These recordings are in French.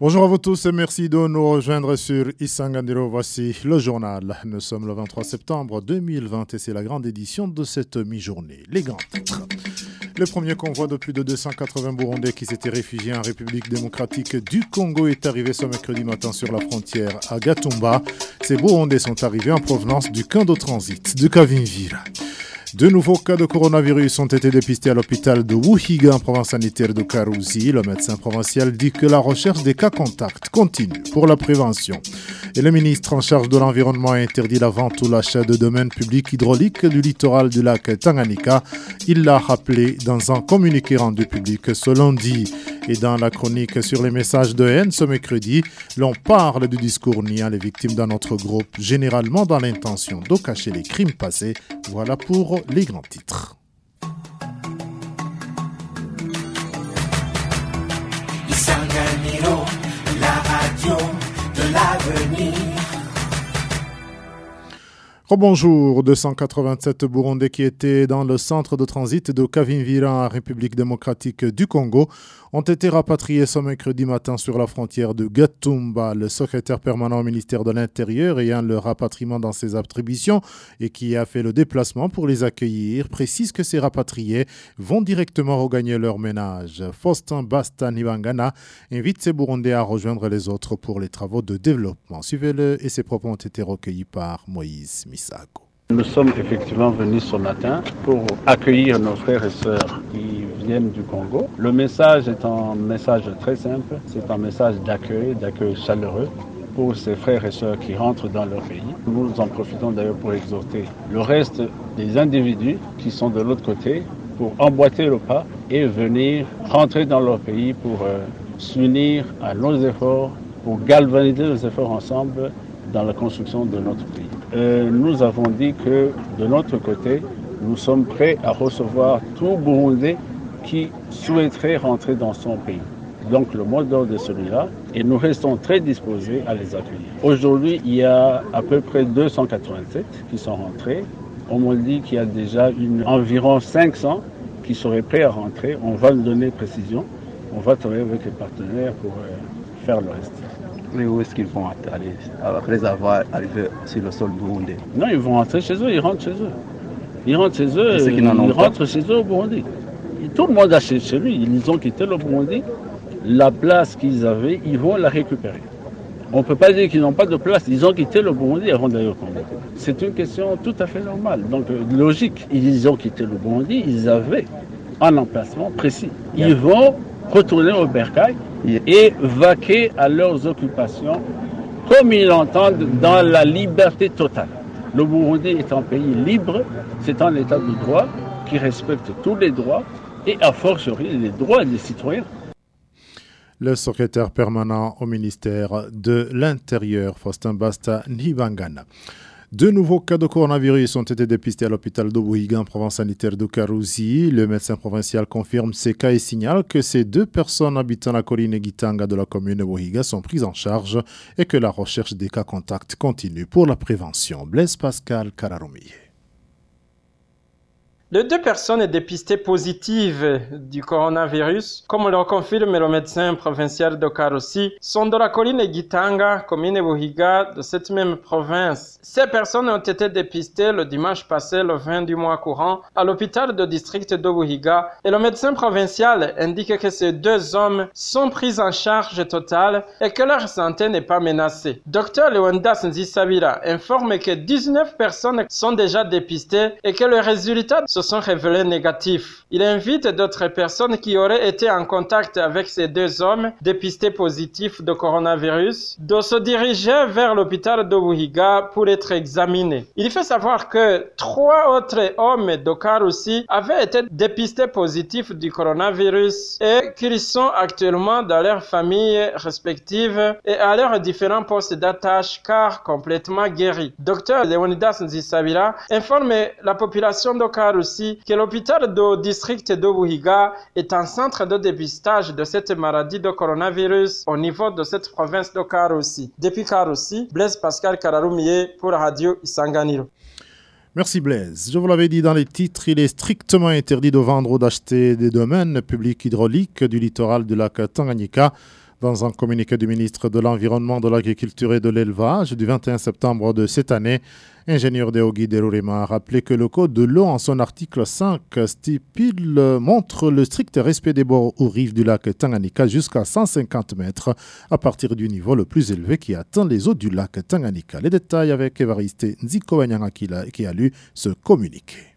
Bonjour à vous tous et merci de nous rejoindre sur Isangandiro. Voici le journal. Nous sommes le 23 septembre 2020 et c'est la grande édition de cette mi-journée. Les grands titres. Le premier convoi de plus de 280 Burundais qui s'étaient réfugiés en République démocratique du Congo est arrivé ce mercredi matin sur la frontière à Gatumba. Ces Burundais sont arrivés en provenance du camp de transit de Kavimvira. De nouveaux cas de coronavirus ont été dépistés à l'hôpital de Wuhiga en province sanitaire de Karouzi. Le médecin provincial dit que la recherche des cas contacts continue pour la prévention. Et le ministre en charge de l'environnement a interdit la vente ou l'achat de domaines publics hydrauliques du littoral du lac Tanganyika. Il l'a rappelé dans un communiqué rendu public ce lundi. Et dans la chronique sur les messages de haine ce mercredi, l'on parle du discours niant les victimes dans notre groupe, généralement dans l'intention de cacher les crimes passés. Voilà pour les grands titres. la radio de l'avenir. Bonjour, 287 Burundais qui étaient dans le centre de transit de Kavimvira en République démocratique du Congo ont été rapatriés ce mercredi matin sur la frontière de Gatumba. Le secrétaire permanent au ministère de l'Intérieur ayant le rapatriement dans ses attributions et qui a fait le déplacement pour les accueillir précise que ces rapatriés vont directement regagner leur ménage. Faustin Basta Nibangana invite ces Burundais à rejoindre les autres pour les travaux de développement. Suivez-le et ses propos ont été recueillis par Moïse Misago. Nous sommes effectivement venus ce matin pour accueillir nos frères et sœurs qui viennent du Congo. Le message est un message très simple, c'est un message d'accueil, d'accueil chaleureux pour ces frères et sœurs qui rentrent dans leur pays. Nous en profitons d'ailleurs pour exhorter le reste des individus qui sont de l'autre côté pour emboîter le pas et venir rentrer dans leur pays pour euh, s'unir à nos efforts, pour galvaniser nos efforts ensemble dans la construction de notre pays. Euh, nous avons dit que de notre côté, nous sommes prêts à recevoir tout Burundais qui souhaiterait rentrer dans son pays. Donc le mot d'ordre est celui-là et nous restons très disposés à les accueillir. Aujourd'hui, il y a à peu près 287 qui sont rentrés. On m'a dit qu'il y a déjà une, environ 500 qui seraient prêts à rentrer. On va le donner précision. On va travailler avec les partenaires pour euh, faire le reste. Mais où est-ce qu'ils vont aller après avoir arrivé sur le sol burundais? Non, ils vont rentrer chez eux, ils rentrent chez eux. Ils rentrent chez eux, ils, rentrent chez eux au Burundi. tout le monde a chez, lui, ils ont quitté le Burundi. La place qu'ils avaient, ils vont la récupérer. On ne peut pas dire qu'ils n'ont pas de place. Ils ont quitté le Burundi avant d'aller au Congo. C'est une question tout à fait normale. Donc, euh, logique. Ils ont quitté le Burundi, ils avaient un emplacement précis. Ils vont retourner au Bercail et vaquer à leurs occupations comme ils l'entendent dans la liberté totale. Le Burundi est un pays libre, c'est un État de droit qui respecte tous les droits et a fortiori les droits des citoyens. Le secrétaire permanent au ministère de l'Intérieur, Faustin Basta Nibangana. Deux nouveaux cas de coronavirus ont été dépistés à l'hôpital de en province sanitaire de. Le médecin provincial confirme ces cas et signale que ces deux personnes habitant la colline Gitanga de la commune de Bohiga sont prises en charge et que la recherche des cas contacts continue pour la prévention. Blaise Pascal Kararomiye. Les deux personnes dépistées positives du coronavirus, comme le confirme le médecin provincial de Karossi, sont de la colline Gitanga, commune Buhiga de cette même province. Ces personnes ont été dépistées le dimanche passé, le 20 du mois courant, à l'hôpital de district de Buhiga et le médecin provincial indique que ces deux hommes sont pris en charge totale et que leur santé n'est pas menacée. Dr Lewandas Nzisabira informe que 19 personnes sont déjà dépistées et que le résultat sont révélés négatifs. Il invite d'autres personnes qui auraient été en contact avec ces deux hommes dépistés positifs de coronavirus de se diriger vers l'hôpital de Wuhiga pour être examinés. Il fait savoir que trois autres hommes de Karoussi avaient été dépistés positifs du coronavirus et qu'ils sont actuellement dans leurs familles respectives et à leurs différents postes d'attache car complètement guéris. Docteur Leonidas Nzisabira informe la population de Karoussi que l'hôpital du district de Wuhiga est un centre de dépistage de cette maladie de coronavirus au niveau de cette province de Karoussi. Depuis Karoussi, Blaise Pascal Kararoumier pour Radio Isanganiro. Merci Blaise. Je vous l'avais dit dans les titres, il est strictement interdit de vendre ou d'acheter des domaines publics hydrauliques du littoral du lac Tanganyika. Dans un communiqué du ministre de l'Environnement, de l'Agriculture et de l'Élevage du 21 septembre de cette année, ingénieur Deogi Derurema a rappelé que le Code de l'eau, en son article 5, stipule, montre le strict respect des bords ou rives du lac Tanganyika jusqu'à 150 mètres à partir du niveau le plus élevé qui atteint les eaux du lac Tanganyika. Les détails avec Evariste Nziko qui a lu ce communiqué.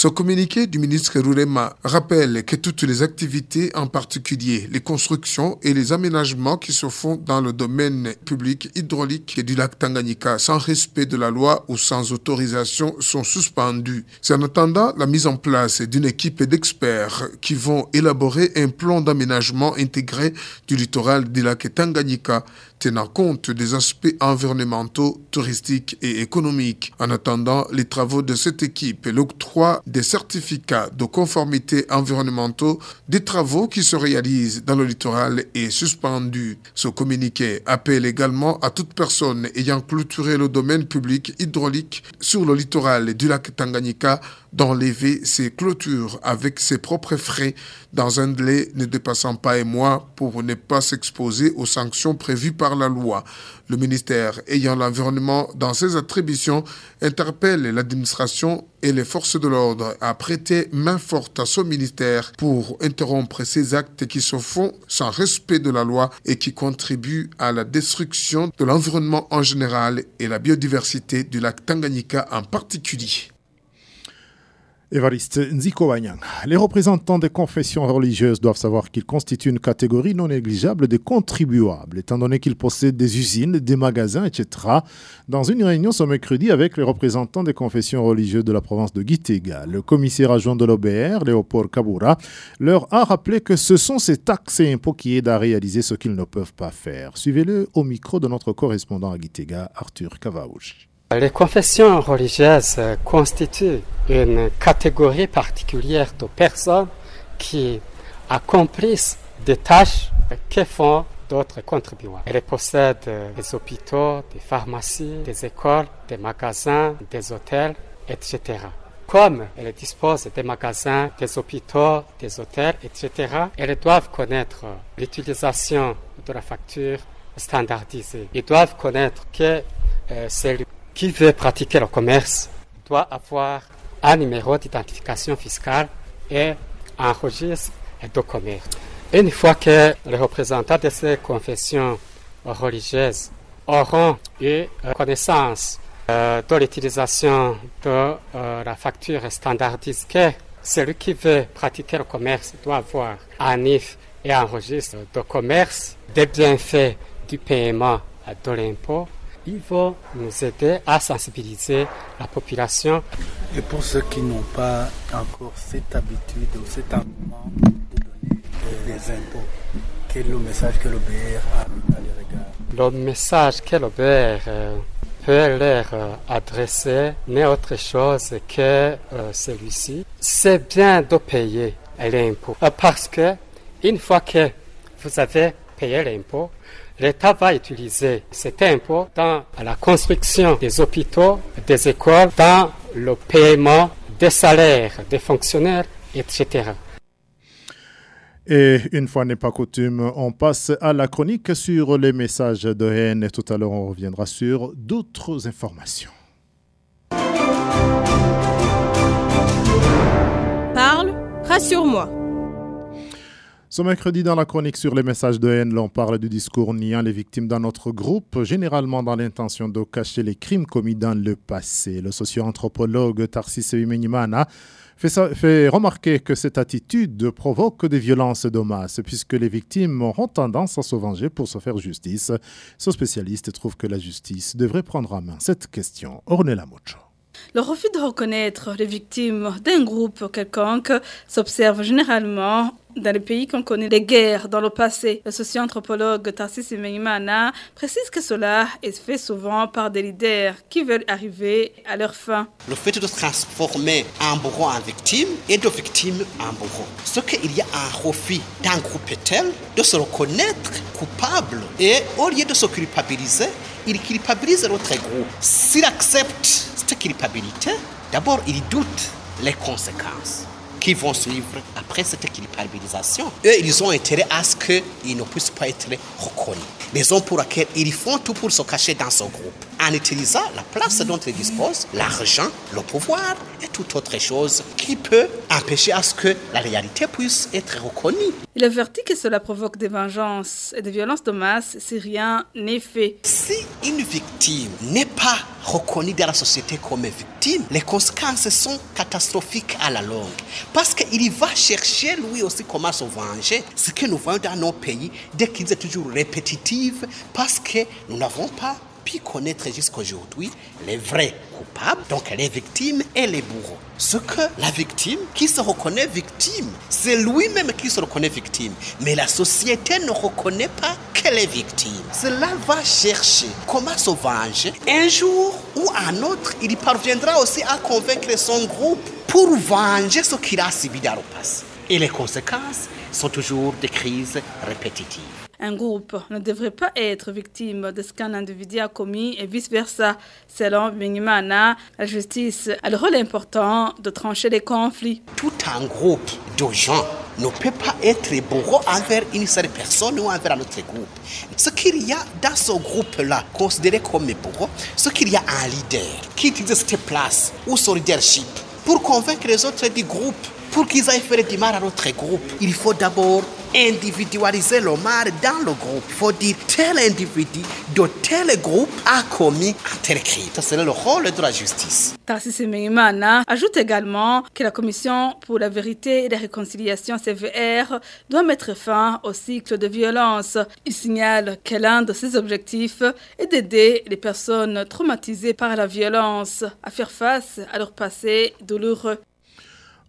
Ce communiqué du ministre Rurema rappelle que toutes les activités, en particulier les constructions et les aménagements qui se font dans le domaine public hydraulique du lac Tanganyika sans respect de la loi ou sans autorisation sont suspendues. C'est en attendant la mise en place d'une équipe d'experts qui vont élaborer un plan d'aménagement intégré du littoral du lac Tanganyika tenant compte des aspects environnementaux, touristiques et économiques. En attendant les travaux de cette équipe et l'octroi des certificats de conformité environnementaux des travaux qui se réalisent dans le littoral est suspendu. Ce communiqué appelle également à toute personne ayant clôturé le domaine public hydraulique sur le littoral du lac Tanganyika d'enlever ses clôtures avec ses propres frais dans un délai ne dépassant pas un mois pour ne pas s'exposer aux sanctions prévues par la loi. Le ministère ayant l'environnement dans ses attributions interpelle l'administration et les forces de l'ordre à prêter main forte à ce ministère pour interrompre ces actes qui se font sans respect de la loi et qui contribuent à la destruction de l'environnement en général et la biodiversité du lac Tanganyika en particulier. Évariste Nziko Les représentants des confessions religieuses doivent savoir qu'ils constituent une catégorie non négligeable des contribuables, étant donné qu'ils possèdent des usines, des magasins, etc. Dans une réunion ce mercredi avec les représentants des confessions religieuses de la province de Gitega, le commissaire adjoint de l'OBR, Léopold Kabura, leur a rappelé que ce sont ces taxes et impôts qui aident à réaliser ce qu'ils ne peuvent pas faire. Suivez-le au micro de notre correspondant à Gitega, Arthur Kavaouch. Les confessions religieuses constituent une catégorie particulière de personnes qui accomplissent des tâches que font d'autres contribuables. Elles possèdent des hôpitaux, des pharmacies, des écoles, des magasins, des hôtels, etc. Comme elles disposent des magasins, des hôpitaux, des hôtels, etc., elles doivent connaître l'utilisation de la facture standardisée. Ils doivent connaître que euh, c'est qui veut pratiquer le commerce doit avoir un numéro d'identification fiscale et un registre de commerce. Une fois que les représentants de ces confessions religieuses auront eu connaissance euh, de l'utilisation de euh, la facture standardisée, celui qui veut pratiquer le commerce doit avoir un IF et un registre de commerce, des bienfaits du paiement de l'impôt il faut nous aider à sensibiliser la population. Et pour ceux qui n'ont pas encore cette habitude ou cet engouement de donner des impôts, quel est le message que l'OBR a à l'égard Le message que l'OBR euh, peut leur euh, adresser n'est autre chose que euh, celui-ci. C'est bien de payer l'impôt parce que une fois que vous avez payé l'impôt, l'État va utiliser cet impôt dans la construction des hôpitaux, des écoles, dans le paiement des salaires des fonctionnaires, etc. Et une fois n'est pas coutume, on passe à la chronique sur les messages de haine. Tout à l'heure, on reviendra sur d'autres informations. Parle, rassure-moi. Ce mercredi, dans la chronique sur les messages de haine, l'on parle du discours niant les victimes dans notre groupe, généralement dans l'intention de cacher les crimes commis dans le passé. Le socio-anthropologue Tarsis Wimenimana fait, remarquer que cette attitude provoque des violences de masse, puisque les victimes auront tendance à se venger pour se faire justice. Ce spécialiste trouve que la justice devrait prendre en main cette question. Ornella Mucho. Le refus de reconnaître les victimes d'un groupe quelconque s'observe généralement dans les pays qu'on connaît les guerres dans le passé. Le socio-anthropologue Tarsis Meimana précise que cela est fait souvent par des leaders qui veulent arriver à leur fin. Le fait de transformer un bourreau en victime et de victime en bourreau. Ce qu'il y a un refus d'un groupe tel de se reconnaître coupable et au lieu de se culpabiliser, il culpabilise l'autre groupe. S'il accepte cette culpabilité, d'abord il doute les conséquences qui vont suivre après cette culpabilisation. Eux, ils ont intérêt à ce qu'ils ne puissent pas être reconnus. Raison pour laquelle ils font tout pour se cacher dans ce groupe en utilisant la place dont ils disposent, l'argent, le pouvoir et toute autre chose qui peut empêcher à ce que la réalité puisse être reconnue. Il avertit que cela provoque des vengeances et des violences de masse si rien n'est fait. Si une victime n'est pas reconnue dans la société comme victime, les conséquences sont catastrophiques à la longue. Parce qu'il va chercher lui aussi comment se venger. Ce que nous voyons dans nos pays, dès qu'ils sont toujours répétitifs, parce que nous n'avons pas connaître jusqu'à aujourd'hui les vrais coupables, donc les victimes et les bourreaux. Ce que la victime qui se reconnaît victime, c'est lui-même qui se reconnaît victime. Mais la société ne reconnaît pas qu'elle est victime. Cela va chercher comment se venger. Un jour ou un autre, il parviendra aussi à convaincre son groupe pour venger ce qu'il a subi dans le passé. Et les conséquences sont toujours des crises répétitives. Un groupe ne devrait pas être victime de ce qu'un individu a commis et vice-versa. Selon Bingimana, la justice a le rôle important de trancher les conflits. Tout un groupe de gens ne peut pas être bourreau envers une seule personne ou envers un autre groupe. Ce qu'il y a dans ce groupe-là, considéré comme bourreau, ce qu'il y a un leader qui utilise cette place ou son leadership pour convaincre les autres du groupe pour qu'ils aillent faire du mal à notre groupe, il faut d'abord individualiser le mal dans le groupe. Il faut dire tel individu de tel groupe a commis un tel crime. C'est le rôle de la justice. Tarsis Meimana ajoute également que la Commission pour la vérité et la réconciliation CVR doit mettre fin au cycle de violence. Il signale que l'un de ses objectifs est d'aider les personnes traumatisées par la violence à faire face à leur passé douloureux.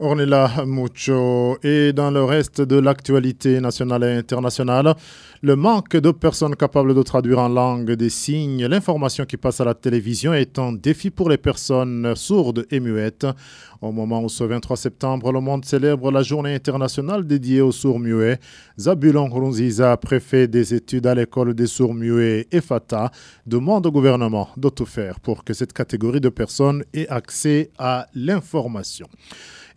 Ornella Mucho. Et dans le reste de l'actualité nationale et internationale, le manque de personnes capables de traduire en langue des signes l'information qui passe à la télévision est un défi pour les personnes sourdes et muettes. Au moment où ce 23 septembre, le monde célèbre la journée internationale dédiée aux sourds muets, Zabulon Runziza, préfet des études à l'école des sourds muets et FATA, demande au gouvernement de pour que cette catégorie de personnes ait accès à l'information.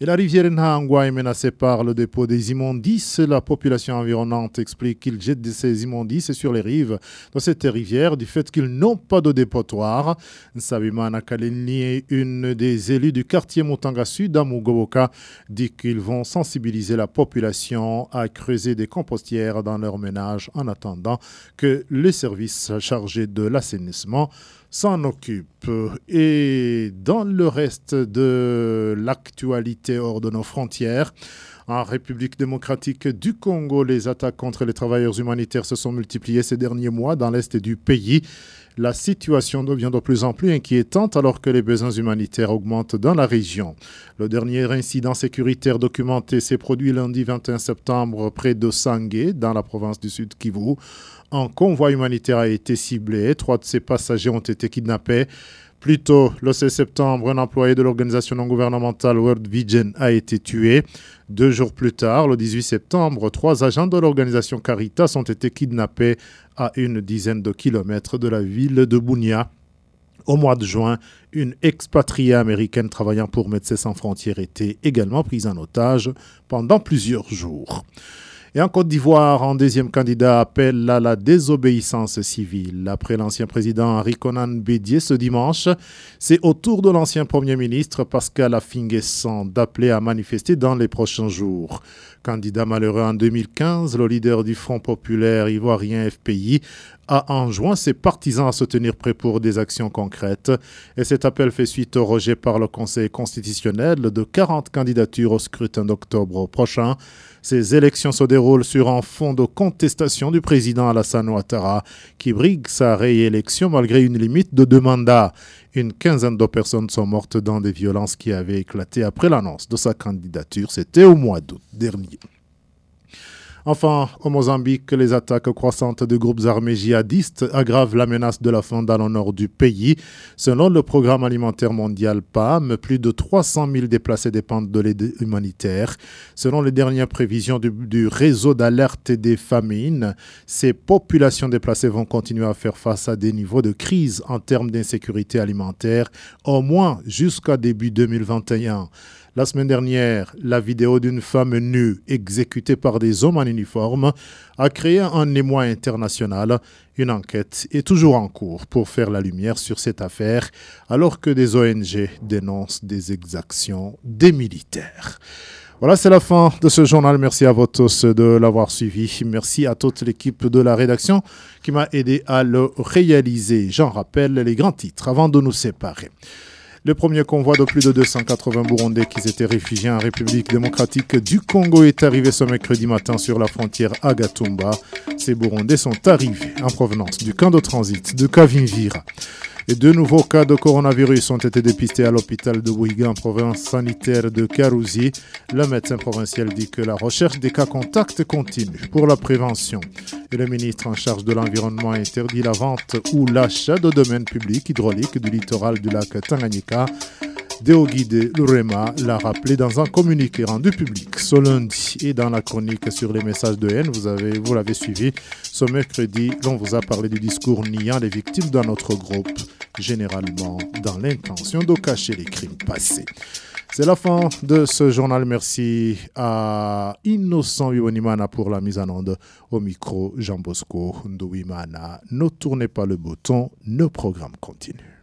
La rivière Nhangwa est menacée par le dépôt des immondices. La population environnante explique qu'ils jettent ces immondices sur les rives de cette rivière du fait qu'ils n'ont pas de dépotoir. Sabimana Kaleni, une des élus du quartier Mutanga Sud à dit qu'ils vont sensibiliser la population à creuser des compostières dans leurs ménages en attendant que les services chargés de l'assainissement s'en occupe. Et dans le reste de l'actualité hors de nos frontières, en République démocratique du Congo, les attaques contre les travailleurs humanitaires se sont multipliées ces derniers mois dans l'est du pays. La situation devient de plus en plus inquiétante alors que les besoins humanitaires augmentent dans la région. Le dernier incident sécuritaire documenté s'est produit lundi 21 septembre près de Sangé, dans la province du Sud Kivu. Un convoi humanitaire a été ciblé. Trois de ses passagers ont été kidnappés. Plus tôt, le 16 septembre, un employé de l'organisation non gouvernementale World Vision a été tué. Deux jours plus tard, le 18 septembre, trois agents de l'organisation Caritas ont été kidnappés à une dizaine de kilomètres de la ville de Bounia. Au mois de juin, une expatriée américaine travaillant pour Médecins sans frontières était également prise en otage pendant plusieurs jours. Et en Côte d'Ivoire, un deuxième candidat appelle à la désobéissance civile. Après l'ancien président Henri Conan Bédier ce dimanche, c'est au tour de l'ancien Premier ministre Pascal Afinguessan d'appeler à manifester dans les prochains jours. Candidat malheureux en 2015, le leader du Front populaire ivoirien FPI a enjoint ses partisans à se tenir prêts pour des actions concrètes. Et cet appel fait suite au rejet par le Conseil constitutionnel de 40 candidatures au scrutin d'octobre prochain. Ces élections se déroulent sur un fond de contestation du président Alassane Ouattara, qui brigue sa réélection malgré une limite de deux mandats. Une quinzaine de personnes sont mortes dans des violences qui avaient éclaté après l'annonce de sa candidature. C'était au mois d'août dernier. Enfin, au Mozambique, les attaques croissantes de groupes armés djihadistes aggravent la menace de la faim dans le nord du pays. Selon le programme alimentaire mondial PAM, plus de 300 000 déplacés dépendent de l'aide humanitaire. Selon les dernières prévisions du, du réseau d'alerte des famines, ces populations déplacées vont continuer à faire face à des niveaux de crise en termes d'insécurité alimentaire, au moins jusqu'à début 2021. La semaine dernière, la vidéo d'une femme nue exécutée par des hommes en uniforme a créé un émoi international. Une enquête est toujours en cours pour faire la lumière sur cette affaire, alors que des ONG dénoncent des exactions des militaires. Voilà, c'est la fin de ce journal. Merci à vous tous de l'avoir suivi. Merci à toute l'équipe de la rédaction qui m'a aidé à le réaliser. J'en rappelle les grands titres avant de nous séparer. Le premier convoi de plus de 280 Burundais qui s'étaient réfugiés en République démocratique du Congo est arrivé ce mercredi matin sur la frontière Agatumba. Ces Burundais sont arrivés en provenance du camp de transit de Kavimvira. Deux nouveaux cas de coronavirus ont été dépistés à l'hôpital de Ouiga en province sanitaire de Karouzi. Le médecin provincial dit que la recherche des cas contacts continue pour la prévention. Et le ministre en charge de l'environnement interdit la vente ou l'achat de domaines publics hydrauliques du littoral du lac Tanganyika Deoguide Lurema l'a rappelé dans un communiqué rendu public ce lundi et dans la chronique sur les messages de haine. Vous avez, vous l'avez suivi ce mercredi. L'on vous a parlé du discours niant les victimes dans notre groupe, généralement dans l'intention de cacher les crimes passés. C'est la fin de ce journal. Merci à Innocent Wimana pour la mise en onde. Au micro, Jean Bosco Ndouimana. Ne tournez pas le bouton, nos programmes continuent.